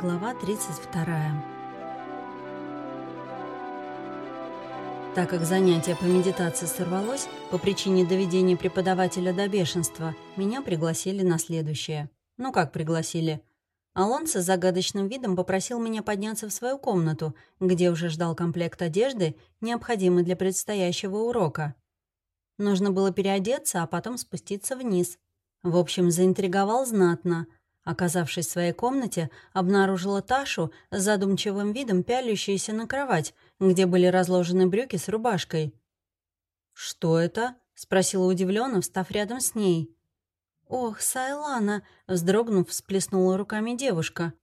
Глава 32. Так как занятие по медитации сорвалось по причине доведения преподавателя до бешенства, меня пригласили на следующее. Ну как пригласили? Алонсо с загадочным видом попросил меня подняться в свою комнату, где уже ждал комплект одежды, необходимый для предстоящего урока. Нужно было переодеться, а потом спуститься вниз. В общем, заинтриговал знатно — Оказавшись в своей комнате, обнаружила Ташу с задумчивым видом, пялящуюся на кровать, где были разложены брюки с рубашкой. «Что это?» — спросила удивленно, встав рядом с ней. «Ох, Сайлана!» — вздрогнув, всплеснула руками девушка.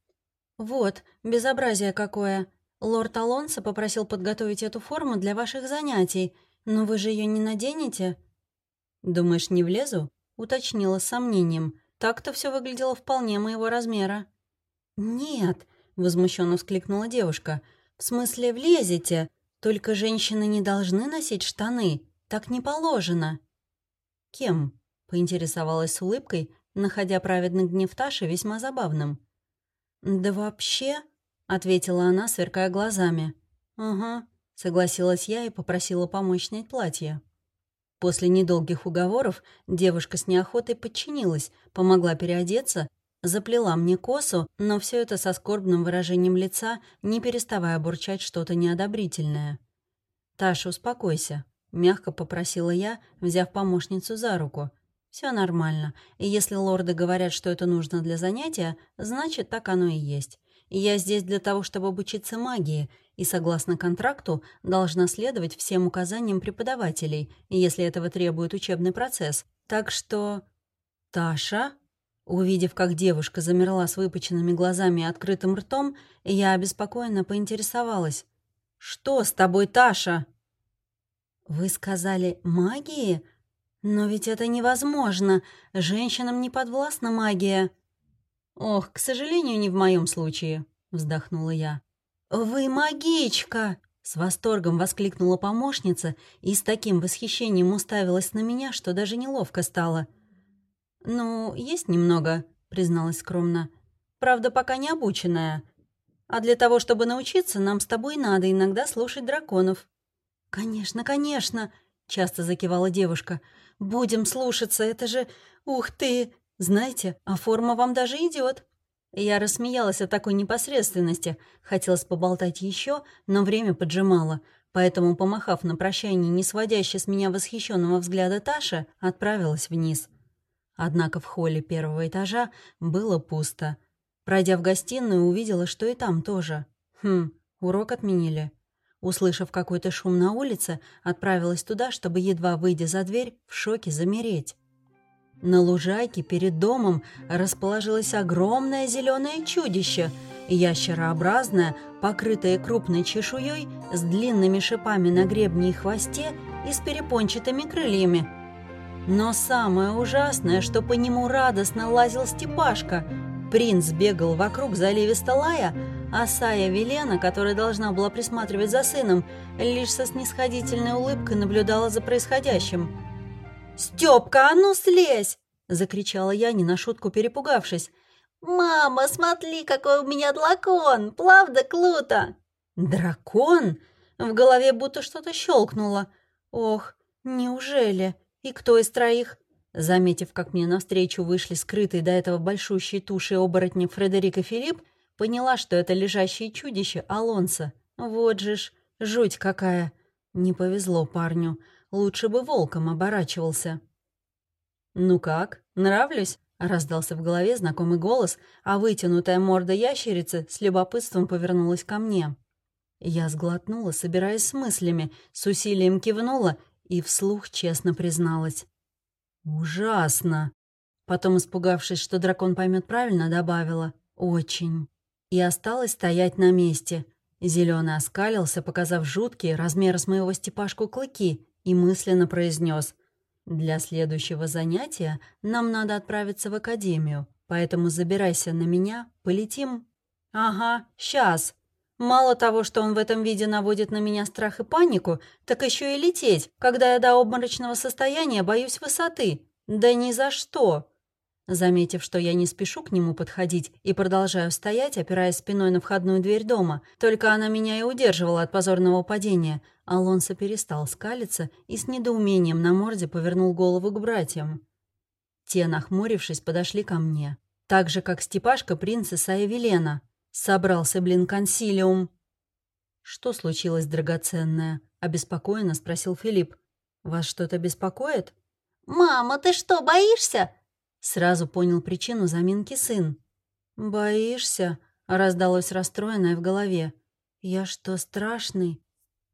«Вот, безобразие какое! Лорд Алонсо попросил подготовить эту форму для ваших занятий, но вы же ее не наденете?» «Думаешь, не влезу?» — уточнила с сомнением — так-то все выглядело вполне моего размера. «Нет», — возмущенно вскликнула девушка, — «в смысле влезете? Только женщины не должны носить штаны. Так не положено». «Кем?» — поинтересовалась с улыбкой, находя праведный гнев Таши весьма забавным. «Да вообще...» — ответила она, сверкая глазами. «Угу», — согласилась я и попросила помочь снять платье. После недолгих уговоров девушка с неохотой подчинилась, помогла переодеться, заплела мне косу, но все это со скорбным выражением лица, не переставая бурчать что-то неодобрительное. «Таша, успокойся», — мягко попросила я, взяв помощницу за руку. Все нормально, и если лорды говорят, что это нужно для занятия, значит, так оно и есть. Я здесь для того, чтобы обучиться магии, и, согласно контракту, должна следовать всем указаниям преподавателей, если этого требует учебный процесс. Так что... Таша? Увидев, как девушка замерла с выпученными глазами и открытым ртом, я обеспокоенно поинтересовалась. «Что с тобой, Таша?» «Вы сказали магии? Но ведь это невозможно. Женщинам не подвластна магия». «Ох, к сожалению, не в моем случае», — вздохнула я. «Вы магичка!» — с восторгом воскликнула помощница и с таким восхищением уставилась на меня, что даже неловко стало. «Ну, есть немного», — призналась скромно. «Правда, пока не обученная. А для того, чтобы научиться, нам с тобой надо иногда слушать драконов». «Конечно, конечно», — часто закивала девушка. «Будем слушаться, это же... Ух ты! Знаете, а форма вам даже идет. Я рассмеялась от такой непосредственности. Хотелось поболтать еще, но время поджимало. Поэтому, помахав на прощание, не сводящей с меня восхищенного взгляда Таша, отправилась вниз. Однако в холле первого этажа было пусто. Пройдя в гостиную, увидела, что и там тоже. Хм, урок отменили. Услышав какой-то шум на улице, отправилась туда, чтобы, едва выйдя за дверь, в шоке замереть. На лужайке перед домом расположилось огромное зеленое чудище, ящерообразное, покрытое крупной чешуей, с длинными шипами на гребне и хвосте и с перепончатыми крыльями. Но самое ужасное, что по нему радостно лазил Степашка. Принц бегал вокруг заливисто лая, а Сая Велена, которая должна была присматривать за сыном, лишь со снисходительной улыбкой наблюдала за происходящим. «Стёпка, а ну слезь!» — закричала я, не на шутку перепугавшись. «Мама, смотри, какой у меня дракон! Правда круто!» «Дракон?» В голове будто что-то щелкнуло. «Ох, неужели? И кто из троих?» Заметив, как мне навстречу вышли скрытые до этого большущие туши оборотни Фредерик и Филипп, поняла, что это лежащее чудище Алонса. Вот же ж, жуть какая! Не повезло парню. Лучше бы волком оборачивался. «Ну как, нравлюсь?» — раздался в голове знакомый голос, а вытянутая морда ящерицы с любопытством повернулась ко мне. Я сглотнула, собираясь с мыслями, с усилием кивнула и вслух честно призналась. «Ужасно!» Потом, испугавшись, что дракон поймет правильно, добавила «очень». И осталась стоять на месте. Зеленый оскалился, показав жуткие размеры с моего степашку клыки, и мысленно произнес «Для следующего занятия нам надо отправиться в академию, поэтому забирайся на меня, полетим». «Ага, сейчас». Мало того, что он в этом виде наводит на меня страх и панику, так еще и лететь, когда я до обморочного состояния боюсь высоты. Да ни за что. Заметив, что я не спешу к нему подходить и продолжаю стоять, опираясь спиной на входную дверь дома, только она меня и удерживала от позорного падения, Алонсо перестал скалиться и с недоумением на морде повернул голову к братьям. Те, нахмурившись, подошли ко мне. Так же, как Степашка принцесса Эвелена. Собрался, блин, консилиум. «Что случилось, драгоценная?» — обеспокоенно спросил Филипп. «Вас что-то беспокоит?» «Мама, ты что, боишься?» Сразу понял причину заминки сын. «Боишься?» — раздалось расстроенное в голове. «Я что, страшный?»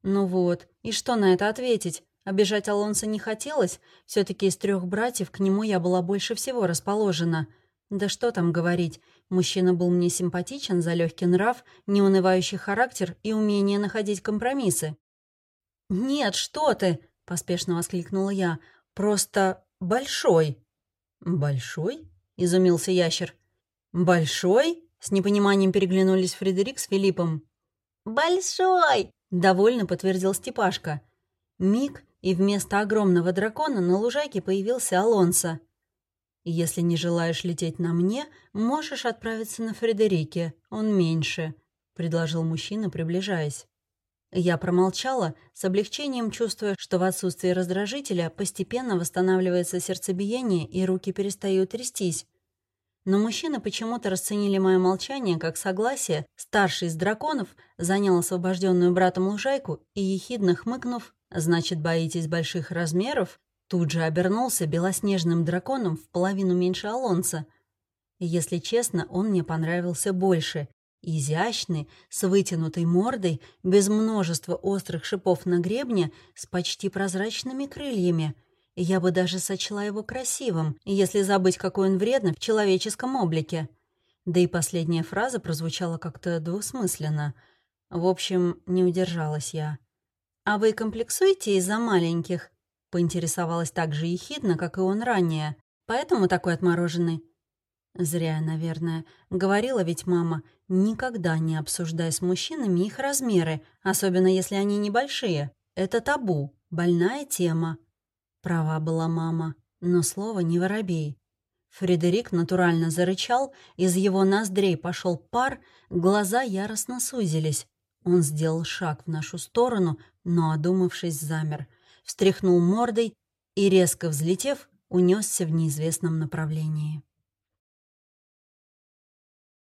Ну вот, и что на это ответить? Обижать Алонса не хотелось, все таки из трех братьев к нему я была больше всего расположена. Да что там говорить, мужчина был мне симпатичен за легкий нрав, неунывающий характер и умение находить компромиссы. «Нет, что ты!» — поспешно воскликнула я. «Просто большой». «Большой?» — изумился ящер. «Большой?» — с непониманием переглянулись Фредерик с Филиппом. «Большой!» — довольно подтвердил Степашка. Миг, и вместо огромного дракона на лужайке появился Алонсо. «Если не желаешь лететь на мне, можешь отправиться на Фредерике, он меньше», — предложил мужчина, приближаясь. Я промолчала, с облегчением чувствуя, что в отсутствии раздражителя постепенно восстанавливается сердцебиение и руки перестают трястись. Но мужчины почему-то расценили мое молчание как согласие. Старший из драконов занял освобожденную братом лужайку и, ехидно хмыкнув, «Значит, боитесь больших размеров?» Тут же обернулся белоснежным драконом в половину меньше Алонса. Если честно, он мне понравился больше, Изящный, с вытянутой мордой, без множества острых шипов на гребне, с почти прозрачными крыльями. Я бы даже сочла его красивым, если забыть, какой он вредный в человеческом облике. Да и последняя фраза прозвучала как-то двусмысленно. В общем, не удержалась я. «А вы комплексуете из-за маленьких?» Поинтересовалась так же ехидно, как и он ранее. «Поэтому такой отмороженный?» Зря, наверное. Говорила ведь мама, никогда не обсуждай с мужчинами их размеры, особенно если они небольшие. Это табу, больная тема. Права была мама, но слово не воробей. Фредерик натурально зарычал, из его ноздрей пошел пар, глаза яростно сузились. Он сделал шаг в нашу сторону, но, одумавшись, замер, встряхнул мордой и, резко взлетев, унесся в неизвестном направлении.